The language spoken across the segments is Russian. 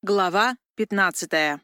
Глава 15.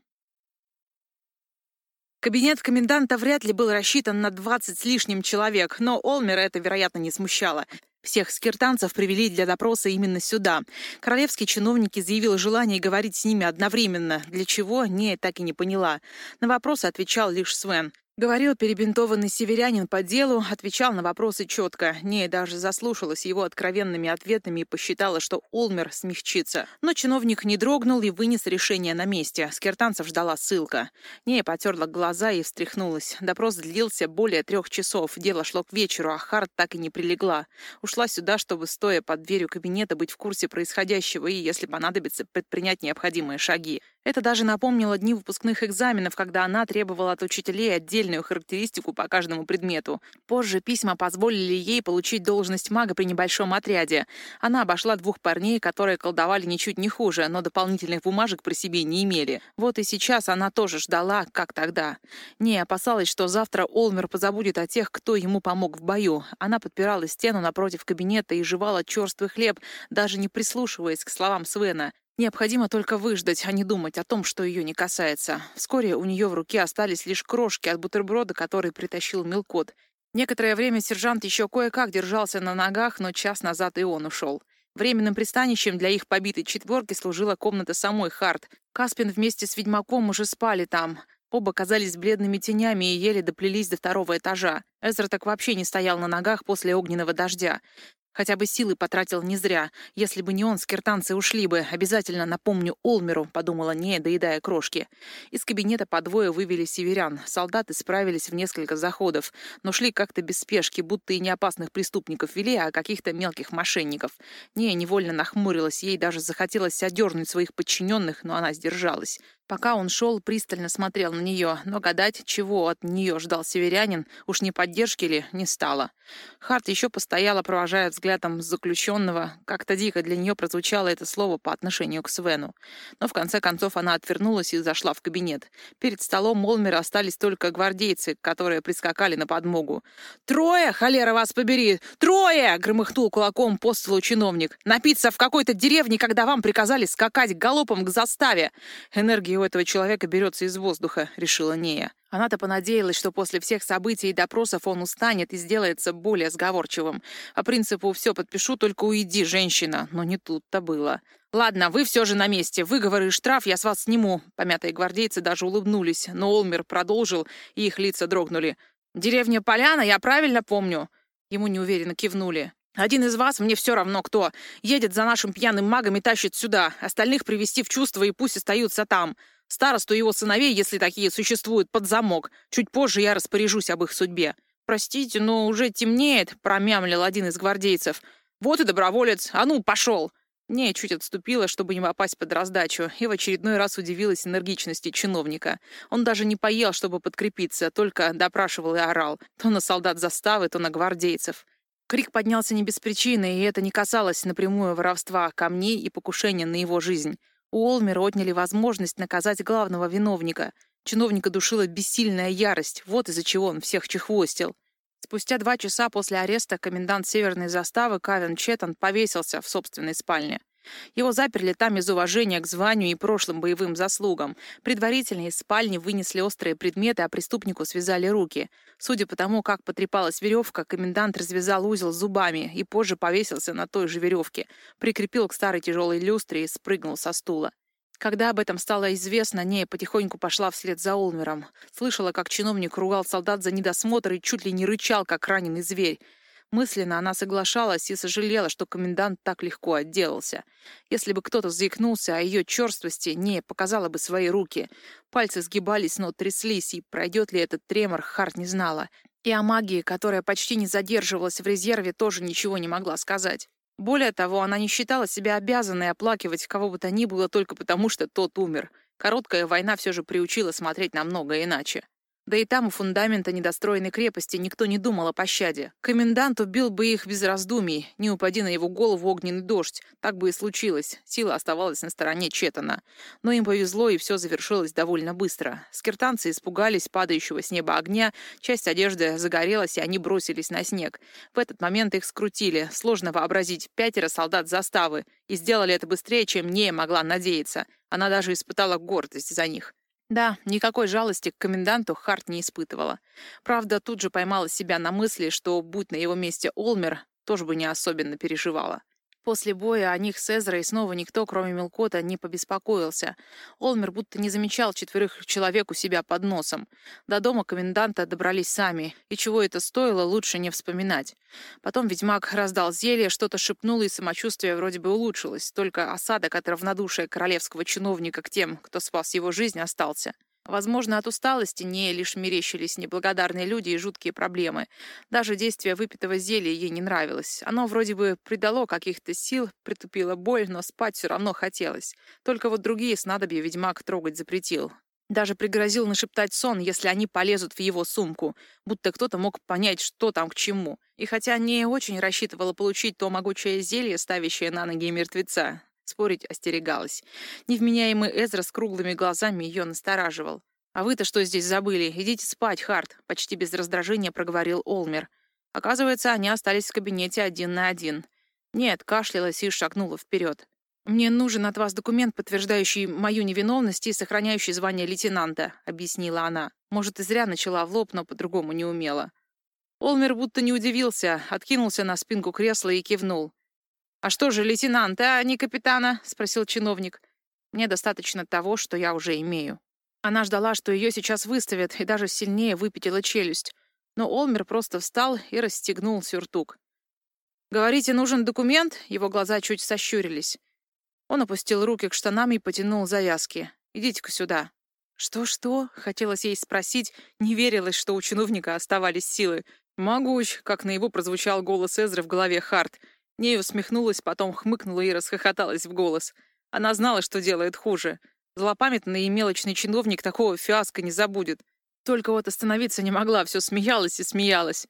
Кабинет коменданта вряд ли был рассчитан на 20 с лишним человек, но Олмера это, вероятно, не смущало. Всех скиртанцев привели для допроса именно сюда. Королевский чиновник изъявил желание говорить с ними одновременно, для чего не так и не поняла. На вопросы отвечал лишь Свен. Говорил перебинтованный северянин по делу, отвечал на вопросы четко. Не, даже заслушалась его откровенными ответами и посчитала, что Олмер смягчится. Но чиновник не дрогнул и вынес решение на месте. Скиртанцев ждала ссылка. Не, потерла глаза и встряхнулась. Допрос длился более трех часов. Дело шло к вечеру, а Харт так и не прилегла. Ушла сюда, чтобы, стоя под дверью кабинета, быть в курсе происходящего и, если понадобится, предпринять необходимые шаги. Это даже напомнило дни выпускных экзаменов, когда она требовала от учителей отдельную характеристику по каждому предмету. Позже письма позволили ей получить должность мага при небольшом отряде. Она обошла двух парней, которые колдовали ничуть не хуже, но дополнительных бумажек при себе не имели. Вот и сейчас она тоже ждала, как тогда. Не опасалась, что завтра Олмер позабудет о тех, кто ему помог в бою. Она подпирала стену напротив кабинета и жевала черствый хлеб, даже не прислушиваясь к словам Свена. Необходимо только выждать, а не думать о том, что ее не касается. Вскоре у нее в руке остались лишь крошки от бутерброда, который притащил Милкот. Некоторое время сержант еще кое-как держался на ногах, но час назад и он ушел. Временным пристанищем для их побитой четверки служила комната самой Харт. Каспин вместе с ведьмаком уже спали там. Оба казались бледными тенями и еле доплелись до второго этажа. Эзра так вообще не стоял на ногах после огненного дождя. Хотя бы силы потратил не зря. Если бы не он, скиртанцы ушли бы. Обязательно напомню Олмеру, подумала не, доедая крошки. Из кабинета по двое вывели северян. Солдаты справились в несколько заходов, но шли как-то без спешки, будто и не опасных преступников вели, а каких-то мелких мошенников. Не, невольно нахмурилась, ей даже захотелось одернуть своих подчиненных, но она сдержалась. Пока он шел, пристально смотрел на нее, но гадать, чего от нее ждал северянин, уж не поддержки ли, не стало. Харт еще постояла, провожая взглядом заключенного. Как-то дико для нее прозвучало это слово по отношению к Свену. Но в конце концов она отвернулась и зашла в кабинет. Перед столом Молмера остались только гвардейцы, которые прискакали на подмогу. «Трое, холера вас побери! Трое!» — громыхнул кулаком по столу чиновник. «Напиться в какой-то деревне, когда вам приказали скакать галопом к заставе!» Энергия у этого человека берется из воздуха», — решила Нея. Она-то понадеялась, что после всех событий и допросов он устанет и сделается более сговорчивым. По принципу «все подпишу, только уйди, женщина». Но не тут-то было. «Ладно, вы все же на месте. Выговоры и штраф я с вас сниму». Помятые гвардейцы даже улыбнулись, но Олмер продолжил, и их лица дрогнули. «Деревня Поляна, я правильно помню?» Ему неуверенно кивнули. Один из вас, мне все равно кто, едет за нашим пьяным магом и тащит сюда, остальных привести в чувство и пусть остаются там. Старосту его сыновей, если такие существуют, под замок. Чуть позже я распоряжусь об их судьбе. «Простите, но уже темнеет», — промямлил один из гвардейцев. «Вот и доброволец. А ну, пошел!» Не, чуть отступила, чтобы не попасть под раздачу, и в очередной раз удивилась энергичности чиновника. Он даже не поел, чтобы подкрепиться, только допрашивал и орал. То на солдат заставы, то на гвардейцев. Крик поднялся не без причины, и это не касалось напрямую воровства камней и покушения на его жизнь. У Олмера отняли возможность наказать главного виновника. Чиновника душила бессильная ярость, вот из-за чего он всех чехвостил. Спустя два часа после ареста комендант северной заставы Кавен Четан повесился в собственной спальне. Его заперли там из уважения к званию и прошлым боевым заслугам. Предварительно из спальни вынесли острые предметы, а преступнику связали руки. Судя по тому, как потрепалась веревка, комендант развязал узел зубами и позже повесился на той же веревке, прикрепил к старой тяжелой люстре и спрыгнул со стула. Когда об этом стало известно, Нея потихоньку пошла вслед за Олмером. Слышала, как чиновник ругал солдат за недосмотр и чуть ли не рычал, как раненый зверь. Мысленно она соглашалась и сожалела, что комендант так легко отделался. Если бы кто-то заикнулся о ее черствости, не показала бы свои руки. Пальцы сгибались, но тряслись, и пройдет ли этот тремор, Харт не знала. И о магии, которая почти не задерживалась в резерве, тоже ничего не могла сказать. Более того, она не считала себя обязанной оплакивать кого бы то ни было только потому, что тот умер. Короткая война все же приучила смотреть на многое иначе. Да и там у фундамента недостроенной крепости никто не думал о пощаде. Комендант убил бы их без раздумий, не упади на его голову огненный дождь. Так бы и случилось. Сила оставалась на стороне Четана. Но им повезло, и все завершилось довольно быстро. Скиртанцы испугались падающего с неба огня, часть одежды загорелась, и они бросились на снег. В этот момент их скрутили. Сложно вообразить пятеро солдат заставы. И сделали это быстрее, чем Нея могла надеяться. Она даже испытала гордость за них. Да, никакой жалости к коменданту Харт не испытывала. Правда, тут же поймала себя на мысли, что, будь на его месте Олмер, тоже бы не особенно переживала. После боя о них с Эзрой снова никто, кроме Мелкота, не побеспокоился. Олмер будто не замечал четверых человек у себя под носом. До дома коменданта добрались сами, и чего это стоило, лучше не вспоминать. Потом ведьмак раздал зелье, что-то шепнул, и самочувствие вроде бы улучшилось. Только осадок от равнодушия королевского чиновника к тем, кто спас его жизнь, остался. Возможно, от усталости не лишь мерещились неблагодарные люди и жуткие проблемы. Даже действие выпитого зелья ей не нравилось. Оно вроде бы придало каких-то сил, притупило боль, но спать все равно хотелось. Только вот другие снадобья ведьмак трогать запретил. Даже пригрозил нашептать сон, если они полезут в его сумку, будто кто-то мог понять, что там к чему. И хотя не очень рассчитывала получить то могучее зелье, ставящее на ноги мертвеца, Спорить остерегалась. Невменяемый Эзра с круглыми глазами ее настораживал. «А вы-то что здесь забыли? Идите спать, Харт!» — почти без раздражения проговорил Олмер. Оказывается, они остались в кабинете один на один. Нет, кашлялась и шагнула вперед. «Мне нужен от вас документ, подтверждающий мою невиновность и сохраняющий звание лейтенанта», — объяснила она. Может, и зря начала в лоб, но по-другому не умела. Олмер будто не удивился, откинулся на спинку кресла и кивнул. «А что же, лейтенанта, а не капитана?» — спросил чиновник. «Мне достаточно того, что я уже имею». Она ждала, что ее сейчас выставят, и даже сильнее выпятила челюсть. Но Олмер просто встал и расстегнул сюртук. «Говорите, нужен документ?» Его глаза чуть сощурились. Он опустил руки к штанам и потянул завязки. «Идите-ка сюда». «Что-что?» — хотелось ей спросить. Не верилось, что у чиновника оставались силы. «Могуч», — как на его прозвучал голос Эзры в голове Харт — Нея усмехнулась, потом хмыкнула и расхохоталась в голос. Она знала, что делает хуже. Злопамятный и мелочный чиновник такого фиаско не забудет. Только вот остановиться не могла, все смеялась и смеялась.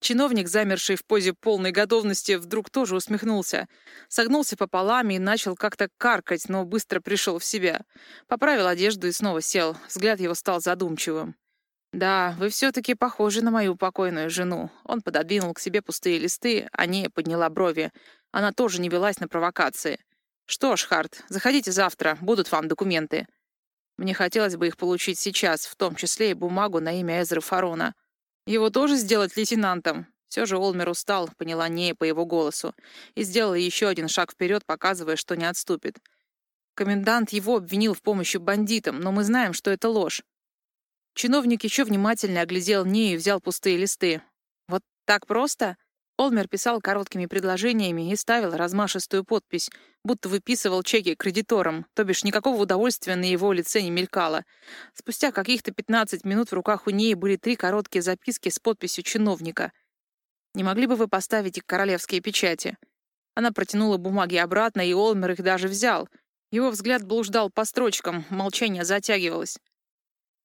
Чиновник, замерший в позе полной готовности, вдруг тоже усмехнулся. Согнулся пополам и начал как-то каркать, но быстро пришел в себя. Поправил одежду и снова сел. Взгляд его стал задумчивым. «Да, вы все-таки похожи на мою покойную жену». Он пододвинул к себе пустые листы, а не подняла брови. Она тоже не велась на провокации. «Что ж, Харт, заходите завтра, будут вам документы». Мне хотелось бы их получить сейчас, в том числе и бумагу на имя Эзры Фарона. Его тоже сделать лейтенантом? Все же Олмер устал, поняла Нея по его голосу, и сделала еще один шаг вперед, показывая, что не отступит. Комендант его обвинил в помощи бандитам, но мы знаем, что это ложь. Чиновник еще внимательно оглядел мне и взял пустые листы. «Вот так просто?» Олмер писал короткими предложениями и ставил размашистую подпись, будто выписывал чеки кредиторам, то бишь никакого удовольствия на его лице не мелькало. Спустя каких-то 15 минут в руках у ней были три короткие записки с подписью чиновника. «Не могли бы вы поставить их королевские печати?» Она протянула бумаги обратно, и Олмер их даже взял. Его взгляд блуждал по строчкам, молчание затягивалось.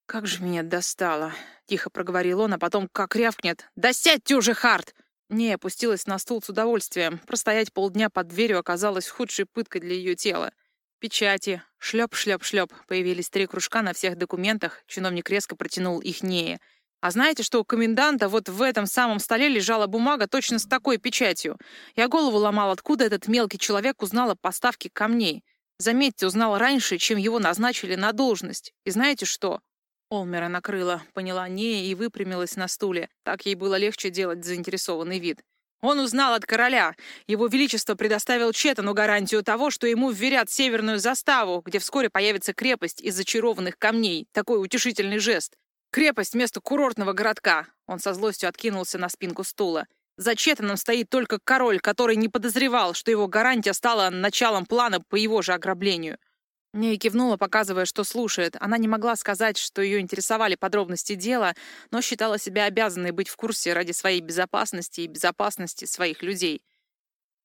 «Как же меня достало!» — тихо проговорил он, а потом как рявкнет. «Да сядьте уже, Харт!» Не, опустилась на стул с удовольствием. Простоять полдня под дверью оказалось худшей пыткой для ее тела. Печати. Шлеп, шлеп, шлеп. Появились три кружка на всех документах. Чиновник резко протянул их Нее. А знаете, что у коменданта вот в этом самом столе лежала бумага точно с такой печатью? Я голову ломал, откуда этот мелкий человек узнал о поставке камней. Заметьте, узнал раньше, чем его назначили на должность. И знаете что? Олмера накрыла, поняла не и выпрямилась на стуле. Так ей было легче делать заинтересованный вид. Он узнал от короля. Его Величество предоставил Четану гарантию того, что ему вверят северную заставу, где вскоре появится крепость из зачарованных камней. Такой утешительный жест. Крепость вместо курортного городка. Он со злостью откинулся на спинку стула. За Четаном стоит только король, который не подозревал, что его гарантия стала началом плана по его же ограблению. Нея кивнула, показывая, что слушает. Она не могла сказать, что ее интересовали подробности дела, но считала себя обязанной быть в курсе ради своей безопасности и безопасности своих людей.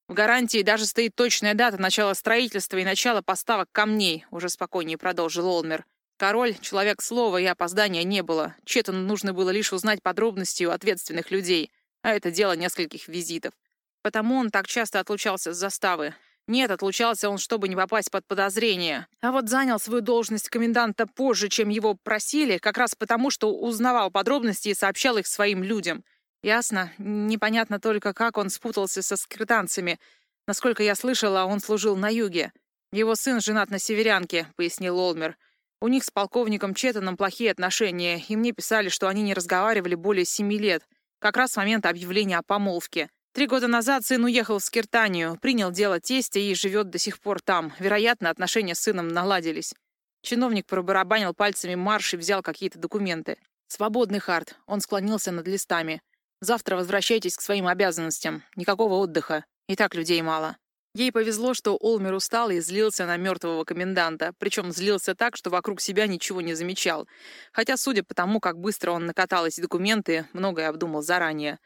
В гарантии даже стоит точная дата начала строительства и начала поставок камней, уже спокойнее продолжил Олмер. Король — человек слова, и опоздания не было. Четону нужно было лишь узнать подробности у ответственных людей, а это дело нескольких визитов. Потому он так часто отлучался с заставы. Нет, отлучался он, чтобы не попасть под подозрение. А вот занял свою должность коменданта позже, чем его просили, как раз потому, что узнавал подробности и сообщал их своим людям. Ясно. Непонятно только, как он спутался со скританцами. Насколько я слышала, он служил на юге. «Его сын женат на северянке», — пояснил Олмер. «У них с полковником Четтоном плохие отношения, и мне писали, что они не разговаривали более семи лет, как раз с момента объявления о помолвке. Три года назад сын уехал в Скиртанию, принял дело тестя и живет до сих пор там. Вероятно, отношения с сыном наладились. Чиновник пробарабанил пальцами марш и взял какие-то документы. «Свободный хард». Он склонился над листами. «Завтра возвращайтесь к своим обязанностям. Никакого отдыха. И так людей мало». Ей повезло, что Олмер устал и злился на мертвого коменданта, причем злился так, что вокруг себя ничего не замечал. Хотя, судя по тому, как быстро он накатал эти документы, многое обдумал заранее.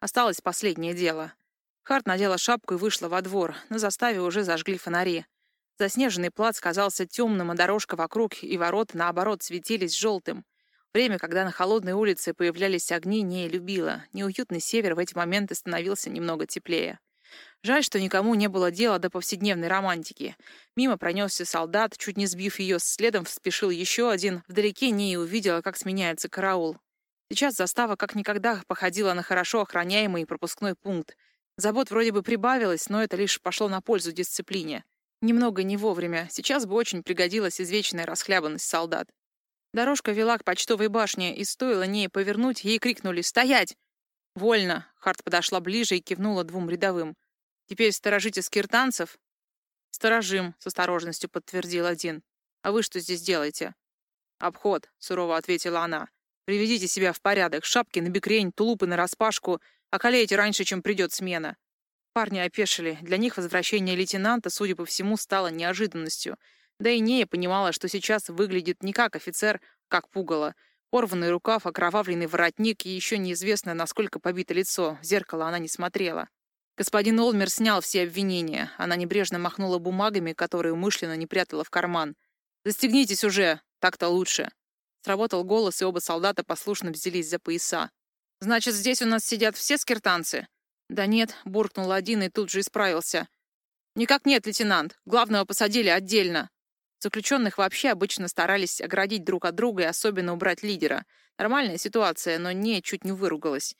Осталось последнее дело. Харт надела шапку и вышла во двор. На заставе уже зажгли фонари. Заснеженный плац казался темным, а дорожка вокруг и ворота, наоборот, светились желтым. Время, когда на холодной улице появлялись огни, не любила. Неуютный север в эти моменты становился немного теплее. Жаль, что никому не было дела до повседневной романтики. Мимо пронесся солдат, чуть не сбив ее, следом вспешил еще один. Вдалеке не увидела, как сменяется караул. Сейчас застава как никогда походила на хорошо охраняемый пропускной пункт. Забот вроде бы прибавилось, но это лишь пошло на пользу дисциплине. Немного не вовремя. Сейчас бы очень пригодилась извечная расхлябанность солдат. Дорожка вела к почтовой башне, и стоило ней повернуть, ей крикнули «Стоять!» «Вольно!» — Харт подошла ближе и кивнула двум рядовым. «Теперь сторожите скиртанцев?» «Сторожим», — с осторожностью подтвердил один. «А вы что здесь делаете?» «Обход», — сурово ответила она. «Приведите себя в порядок. Шапки на бекрень, тулупы на распашку. Околеете раньше, чем придет смена». Парни опешили. Для них возвращение лейтенанта, судя по всему, стало неожиданностью. Да и Нея понимала, что сейчас выглядит не как офицер, как пугало. Порванный рукав, окровавленный воротник и еще неизвестно, насколько побито лицо. В зеркало она не смотрела. Господин Олмер снял все обвинения. Она небрежно махнула бумагами, которые умышленно не прятала в карман. «Застегнитесь уже! Так-то лучше!» Сработал голос, и оба солдата послушно взялись за пояса. «Значит, здесь у нас сидят все скиртанцы?» «Да нет», — буркнул один и тут же исправился. «Никак нет, лейтенант. Главного посадили отдельно». Заключенных вообще обычно старались оградить друг от друга и особенно убрать лидера. Нормальная ситуация, но не чуть не выругалась.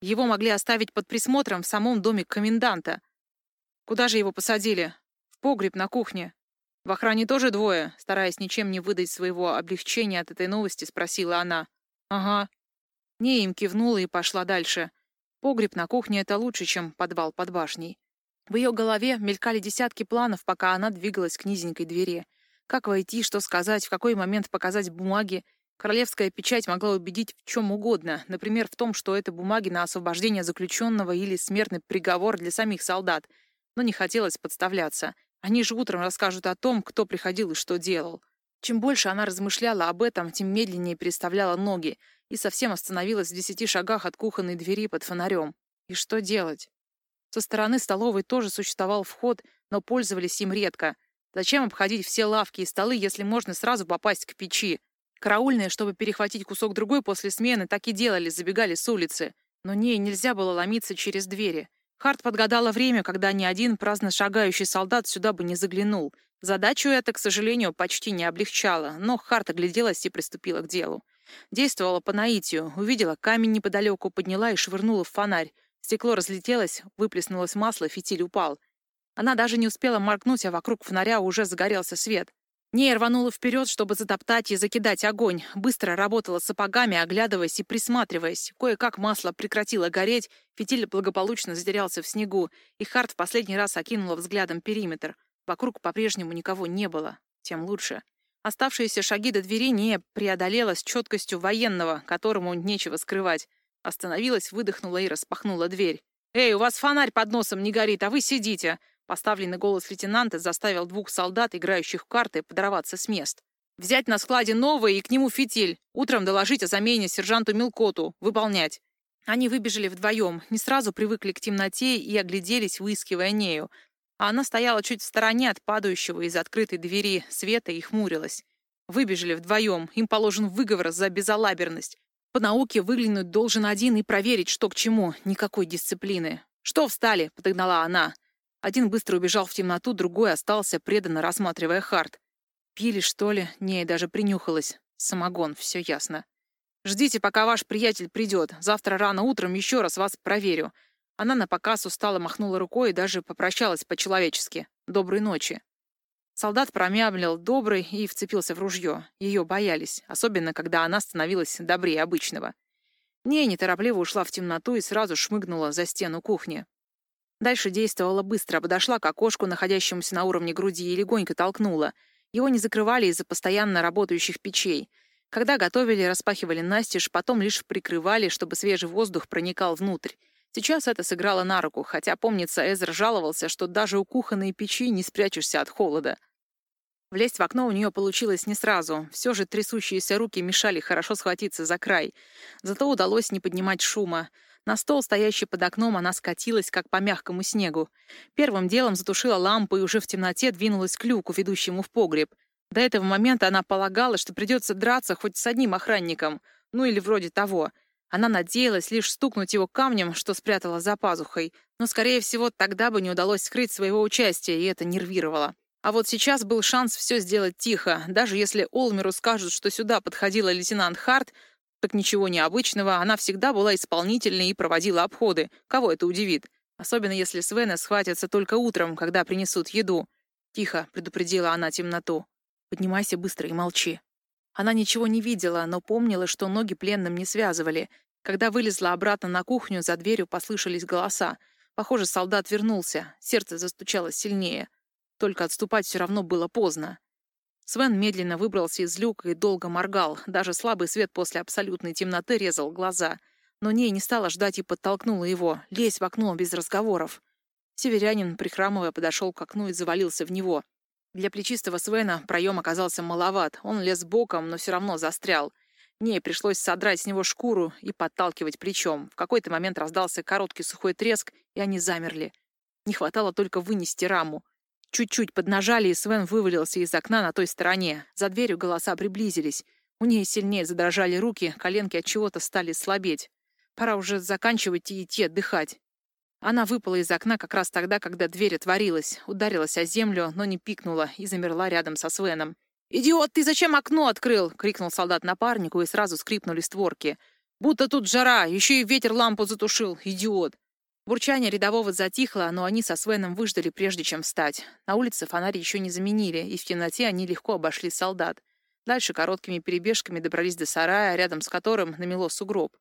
Его могли оставить под присмотром в самом доме коменданта. Куда же его посадили? В погреб на кухне. В охране тоже двое, стараясь ничем не выдать своего облегчения от этой новости, спросила она. Ага. Не им кивнула и пошла дальше. Погреб на кухне — это лучше, чем подвал под башней. В ее голове мелькали десятки планов, пока она двигалась к низенькой двери. Как войти, что сказать, в какой момент показать бумаги, Королевская печать могла убедить в чем угодно, например, в том, что это бумаги на освобождение заключенного или смертный приговор для самих солдат. Но не хотелось подставляться. Они же утром расскажут о том, кто приходил и что делал. Чем больше она размышляла об этом, тем медленнее переставляла ноги и совсем остановилась в десяти шагах от кухонной двери под фонарем. И что делать? Со стороны столовой тоже существовал вход, но пользовались им редко. Зачем обходить все лавки и столы, если можно сразу попасть к печи? Караульные, чтобы перехватить кусок другой после смены, так и делали, забегали с улицы. Но ней нельзя было ломиться через двери. Харт подгадала время, когда ни один праздно шагающий солдат сюда бы не заглянул. Задачу это, к сожалению, почти не облегчало, но Харт огляделась и приступила к делу. Действовала по наитию, увидела камень неподалеку, подняла и швырнула в фонарь. Стекло разлетелось, выплеснулось масло, фитиль упал. Она даже не успела моргнуть, а вокруг фонаря уже загорелся свет. Нея рванула вперед, чтобы затоптать и закидать огонь. Быстро работала сапогами, оглядываясь и присматриваясь. Кое-как масло прекратило гореть, фитиль благополучно затерялся в снегу, и Харт в последний раз окинула взглядом периметр. Вокруг по-прежнему никого не было. Тем лучше. Оставшиеся шаги до двери Нея преодолела с четкостью военного, которому нечего скрывать. Остановилась, выдохнула и распахнула дверь. «Эй, у вас фонарь под носом не горит, а вы сидите!» Поставленный голос лейтенанта заставил двух солдат, играющих в карты, подорваться с мест. «Взять на складе новое и к нему фитиль. Утром доложить о замене сержанту Милкоту. Выполнять». Они выбежали вдвоем, не сразу привыкли к темноте и огляделись, выискивая Нею. А она стояла чуть в стороне от падающего из открытой двери света и хмурилась. Выбежали вдвоем, им положен выговор за безалаберность. По науке выглянуть должен один и проверить, что к чему. Никакой дисциплины. «Что встали?» — подогнала она. Один быстро убежал в темноту, другой остался, преданно рассматривая Харт. Пили, что ли? Не, даже принюхалась. Самогон, все ясно. «Ждите, пока ваш приятель придет. Завтра рано утром еще раз вас проверю». Она на показ устало махнула рукой и даже попрощалась по-человечески. «Доброй ночи». Солдат промямлил добрый и вцепился в ружье. Ее боялись, особенно когда она становилась добрее обычного. Не неторопливо ушла в темноту и сразу шмыгнула за стену кухни. Дальше действовала быстро, подошла к окошку, находящемуся на уровне груди, и легонько толкнула. Его не закрывали из-за постоянно работающих печей. Когда готовили, распахивали настежь, потом лишь прикрывали, чтобы свежий воздух проникал внутрь. Сейчас это сыграло на руку, хотя, помнится, Эзер жаловался, что даже у кухонной печи не спрячешься от холода. Влезть в окно у нее получилось не сразу. Все же трясущиеся руки мешали хорошо схватиться за край. Зато удалось не поднимать шума. На стол, стоящий под окном, она скатилась, как по мягкому снегу. Первым делом затушила лампу и уже в темноте двинулась к люку, ведущему в погреб. До этого момента она полагала, что придется драться хоть с одним охранником. Ну или вроде того. Она надеялась лишь стукнуть его камнем, что спрятала за пазухой, но, скорее всего, тогда бы не удалось скрыть своего участия, и это нервировало. А вот сейчас был шанс все сделать тихо. Даже если Олмеру скажут, что сюда подходила лейтенант Харт, так ничего необычного, она всегда была исполнительной и проводила обходы. Кого это удивит? Особенно если Свена схватятся только утром, когда принесут еду. «Тихо», — предупредила она темноту. «Поднимайся быстро и молчи». Она ничего не видела, но помнила, что ноги пленным не связывали. Когда вылезла обратно на кухню, за дверью послышались голоса. Похоже, солдат вернулся. Сердце застучало сильнее. Только отступать все равно было поздно. Свен медленно выбрался из люка и долго моргал. Даже слабый свет после абсолютной темноты резал глаза. Но Ней не стала ждать и подтолкнула его. «Лезь в окно без разговоров». Северянин, прихрамывая, подошел к окну и завалился в него. Для плечистого Свена проем оказался маловат. Он лез боком, но все равно застрял. Ней пришлось содрать с него шкуру и подталкивать плечом. В какой-то момент раздался короткий сухой треск, и они замерли. Не хватало только вынести раму. Чуть-чуть поднажали, и Свен вывалился из окна на той стороне. За дверью голоса приблизились. У нее сильнее задрожали руки, коленки от чего-то стали слабеть. Пора уже заканчивать и идти отдыхать. Она выпала из окна как раз тогда, когда дверь отворилась, ударилась о землю, но не пикнула и замерла рядом со Свеном. «Идиот, ты зачем окно открыл?» — крикнул солдат напарнику, и сразу скрипнули створки. «Будто тут жара, еще и ветер лампу затушил, идиот!» Бурчание рядового затихло, но они со Свеном выждали, прежде чем встать. На улице фонари еще не заменили, и в темноте они легко обошли солдат. Дальше короткими перебежками добрались до сарая, рядом с которым намело сугроб.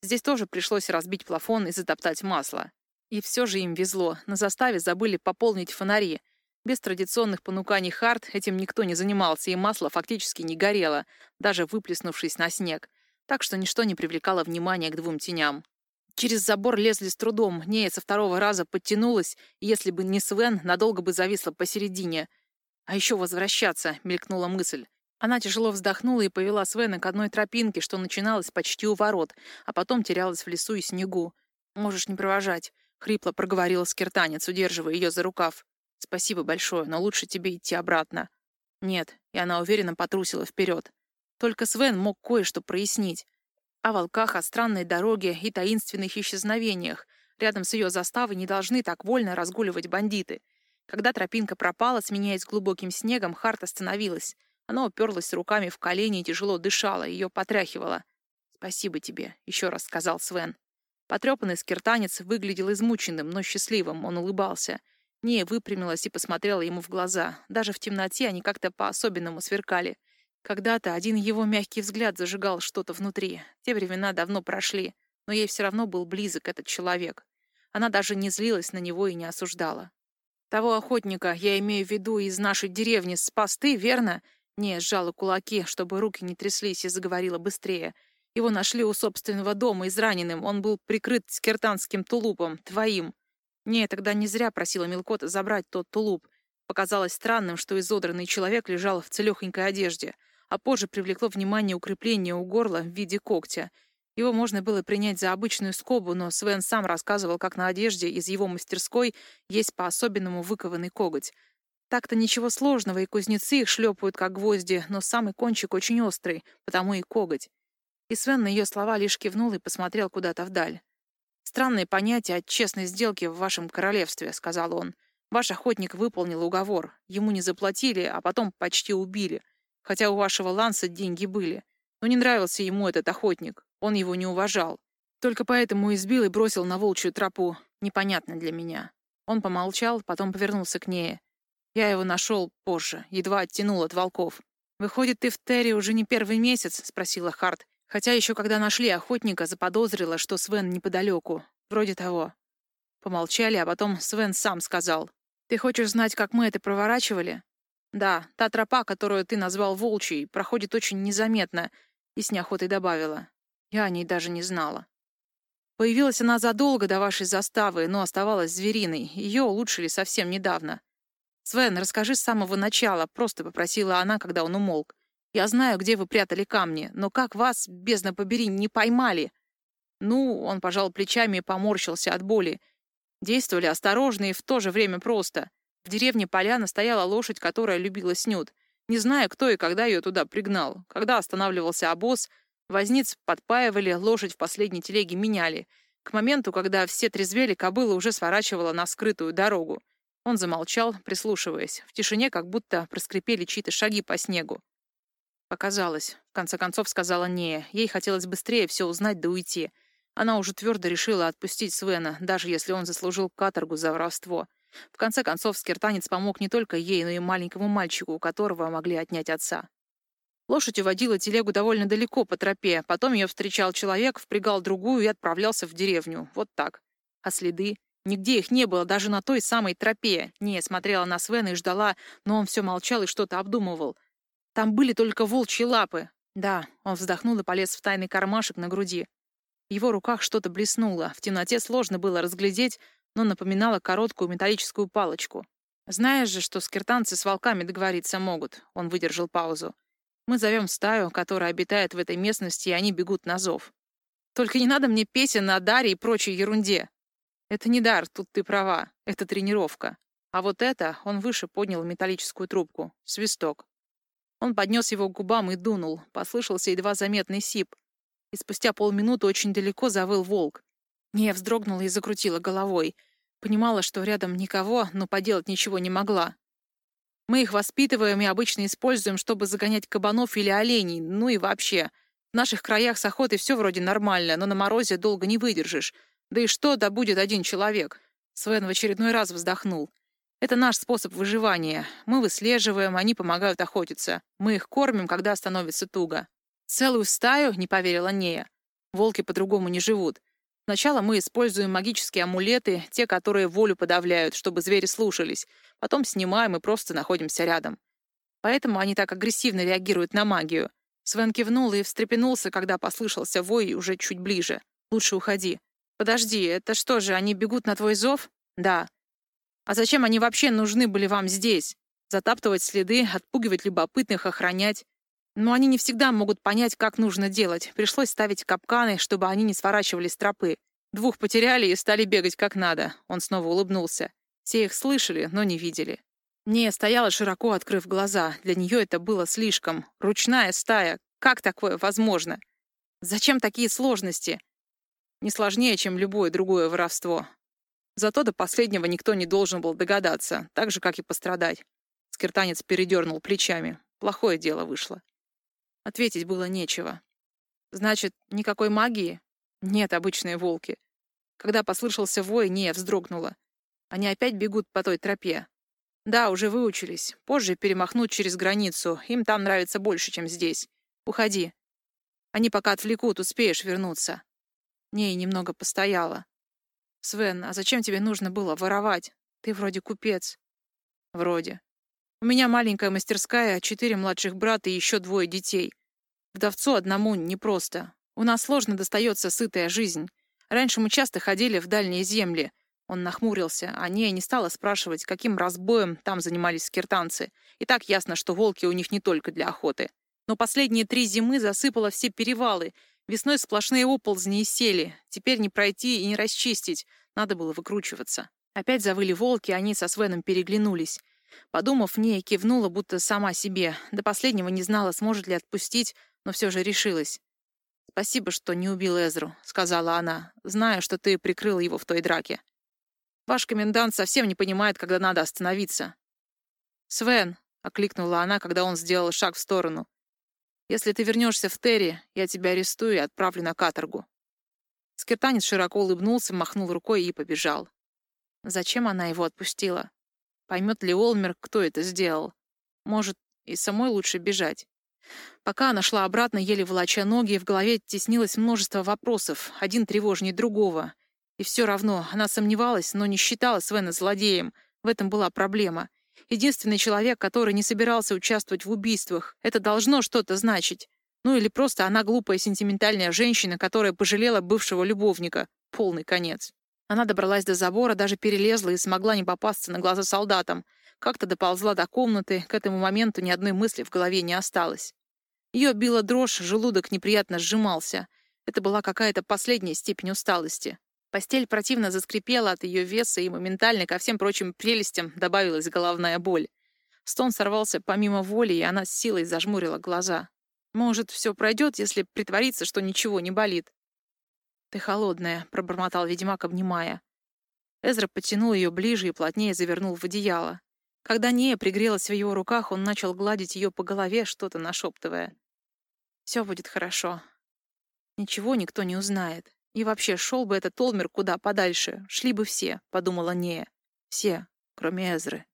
Здесь тоже пришлось разбить плафон и затоптать масло. И все же им везло. На заставе забыли пополнить фонари. Без традиционных понуканий хард этим никто не занимался, и масло фактически не горело, даже выплеснувшись на снег. Так что ничто не привлекало внимания к двум теням. Через забор лезли с трудом, Нея со второго раза подтянулась, если бы не Свен, надолго бы зависла посередине. «А еще возвращаться», — мелькнула мысль. Она тяжело вздохнула и повела Свена к одной тропинке, что начиналась почти у ворот, а потом терялась в лесу и снегу. «Можешь не провожать. — хрипло проговорила скиртанец, удерживая ее за рукав. «Спасибо большое, но лучше тебе идти обратно». «Нет», и она уверенно потрусила вперед. Только Свен мог кое-что прояснить. О волках, о странной дороге и таинственных исчезновениях. Рядом с ее заставой не должны так вольно разгуливать бандиты. Когда тропинка пропала, сменяясь глубоким снегом, Харт остановилась. Она уперлась руками в колени и тяжело дышала, ее потряхивала. «Спасибо тебе», — еще раз сказал Свен. Потрепанный скиртанец выглядел измученным, но счастливым, он улыбался. Не выпрямилась и посмотрела ему в глаза. Даже в темноте они как-то по-особенному сверкали. Когда-то один его мягкий взгляд зажигал что-то внутри. Те времена давно прошли, но ей все равно был близок этот человек. Она даже не злилась на него и не осуждала. «Того охотника, я имею в виду, из нашей деревни спас ты, верно?» Не сжала кулаки, чтобы руки не тряслись, и заговорила быстрее. Его нашли у собственного дома израненным. Он был прикрыт скиртанским тулупом, твоим. Не, тогда не зря просила Мелкота забрать тот тулуп. Показалось странным, что изодранный человек лежал в целехонькой одежде, а позже привлекло внимание укрепление у горла в виде когтя. Его можно было принять за обычную скобу, но Свен сам рассказывал, как на одежде из его мастерской есть по-особенному выкованный коготь. Так-то ничего сложного, и кузнецы их шлепают, как гвозди, но самый кончик очень острый, потому и коготь. И Свен на ее слова лишь кивнул и посмотрел куда-то вдаль. «Странное понятие от честной сделки в вашем королевстве», — сказал он. «Ваш охотник выполнил уговор. Ему не заплатили, а потом почти убили. Хотя у вашего Ланса деньги были. Но не нравился ему этот охотник. Он его не уважал. Только поэтому избил и бросил на волчью тропу. Непонятно для меня». Он помолчал, потом повернулся к ней. Я его нашел позже, едва оттянул от волков. «Выходит, ты в Терри уже не первый месяц?» — спросила Харт. Хотя еще когда нашли охотника, заподозрила, что Свен неподалеку. Вроде того. Помолчали, а потом Свен сам сказал. «Ты хочешь знать, как мы это проворачивали?» «Да, та тропа, которую ты назвал волчьей, проходит очень незаметно», и с неохотой добавила. «Я о ней даже не знала». Появилась она задолго до вашей заставы, но оставалась звериной. Ее улучшили совсем недавно. «Свен, расскажи с самого начала», — просто попросила она, когда он умолк. «Я знаю, где вы прятали камни, но как вас, бездна побери, не поймали?» Ну, он пожал плечами и поморщился от боли. Действовали осторожно и в то же время просто. В деревне Поляна стояла лошадь, которая любила снют. Не зная, кто и когда ее туда пригнал. Когда останавливался обоз, возниц подпаивали, лошадь в последней телеге меняли. К моменту, когда все трезвели, кобыла уже сворачивала на скрытую дорогу. Он замолчал, прислушиваясь. В тишине как будто проскрипели чьи-то шаги по снегу. «Показалось», — в конце концов сказала Нея. Ей хотелось быстрее все узнать да уйти. Она уже твердо решила отпустить Свена, даже если он заслужил каторгу за воровство. В конце концов, скиртанец помог не только ей, но и маленькому мальчику, у которого могли отнять отца. Лошадь уводила телегу довольно далеко по тропе, потом ее встречал человек, впрягал другую и отправлялся в деревню. Вот так. А следы? Нигде их не было, даже на той самой тропе. Не, смотрела на Свена и ждала, но он все молчал и что-то обдумывал. Там были только волчьи лапы. Да, он вздохнул и полез в тайный кармашек на груди. В его руках что-то блеснуло. В темноте сложно было разглядеть, но напоминала короткую металлическую палочку. «Знаешь же, что скиртанцы с волками договориться могут», — он выдержал паузу. «Мы зовем стаю, которая обитает в этой местности, и они бегут на зов. Только не надо мне песен о даре и прочей ерунде. Это не дар, тут ты права, это тренировка. А вот это, он выше поднял металлическую трубку, свисток. Он поднес его к губам и дунул, послышался едва заметный сип. И спустя полминуты очень далеко завыл волк. Ния вздрогнула и закрутила головой. Понимала, что рядом никого, но поделать ничего не могла. Мы их воспитываем и обычно используем, чтобы загонять кабанов или оленей, ну и вообще. В наших краях с охотой все вроде нормально, но на морозе долго не выдержишь. Да и что да будет один человек? Свен в очередной раз вздохнул. Это наш способ выживания. Мы выслеживаем, они помогают охотиться. Мы их кормим, когда становится туго. Целую стаю, не поверила Нея. Волки по-другому не живут. Сначала мы используем магические амулеты, те, которые волю подавляют, чтобы звери слушались. Потом снимаем и просто находимся рядом. Поэтому они так агрессивно реагируют на магию. Свен кивнул и встрепенулся, когда послышался вой уже чуть ближе. «Лучше уходи». «Подожди, это что же, они бегут на твой зов?» «Да». «А зачем они вообще нужны были вам здесь? Затаптывать следы, отпугивать любопытных, охранять?» Но они не всегда могут понять, как нужно делать. Пришлось ставить капканы, чтобы они не сворачивали с тропы. Двух потеряли и стали бегать как надо. Он снова улыбнулся. Все их слышали, но не видели. Не стояла широко, открыв глаза. Для нее это было слишком. Ручная стая. Как такое возможно? Зачем такие сложности? Не сложнее, чем любое другое воровство. Зато до последнего никто не должен был догадаться, так же, как и пострадать. Скиртанец передернул плечами. Плохое дело вышло. Ответить было нечего. Значит, никакой магии? Нет, обычные волки. Когда послышался вой, Нея вздрогнула. Они опять бегут по той тропе. Да, уже выучились. Позже перемахнут через границу. Им там нравится больше, чем здесь. Уходи. Они пока отвлекут, успеешь вернуться. Нея немного постояла. Свен, а зачем тебе нужно было воровать? Ты вроде купец. Вроде. У меня маленькая мастерская, четыре младших брата и еще двое детей. Вдовцу одному непросто. У нас сложно достается сытая жизнь. Раньше мы часто ходили в дальние земли. Он нахмурился, а Нея не стала спрашивать, каким разбоем там занимались скиртанцы. И так ясно, что волки у них не только для охоты. Но последние три зимы засыпало все перевалы. Весной сплошные оползни и сели. Теперь не пройти и не расчистить. Надо было выкручиваться. Опять завыли волки, они со Свеном переглянулись. Подумав, не кивнула, будто сама себе. До последнего не знала, сможет ли отпустить, но все же решилась. «Спасибо, что не убил Эзру», — сказала она, зная, что ты прикрыл его в той драке. «Ваш комендант совсем не понимает, когда надо остановиться». «Свен», — окликнула она, когда он сделал шаг в сторону, «если ты вернешься в Терри, я тебя арестую и отправлю на каторгу». Скиртанец широко улыбнулся, махнул рукой и побежал. Зачем она его отпустила? Поймет ли Олмер, кто это сделал? Может, и самой лучше бежать. Пока она шла обратно, еле волоча ноги, в голове теснилось множество вопросов, один тревожнее другого. И все равно она сомневалась, но не считала Свена злодеем. В этом была проблема. Единственный человек, который не собирался участвовать в убийствах. Это должно что-то значить. Ну или просто она глупая сентиментальная женщина, которая пожалела бывшего любовника. Полный конец. Она добралась до забора, даже перелезла и смогла не попасться на глаза солдатам. Как-то доползла до комнаты, к этому моменту ни одной мысли в голове не осталось. Ее била дрожь, желудок неприятно сжимался. Это была какая-то последняя степень усталости. Постель противно заскрипела от ее веса, и моментально ко всем прочим прелестям добавилась головная боль. Стон сорвался помимо воли, и она с силой зажмурила глаза. Может, все пройдет, если притвориться, что ничего не болит. «Ты холодная», — пробормотал ведьмак, обнимая. Эзра потянул ее ближе и плотнее завернул в одеяло. Когда Нея пригрелась в его руках, он начал гладить ее по голове, что-то нашептывая. «Все будет хорошо. Ничего никто не узнает. И вообще, шел бы этот Олмер куда подальше. Шли бы все», — подумала Нея. «Все, кроме Эзры».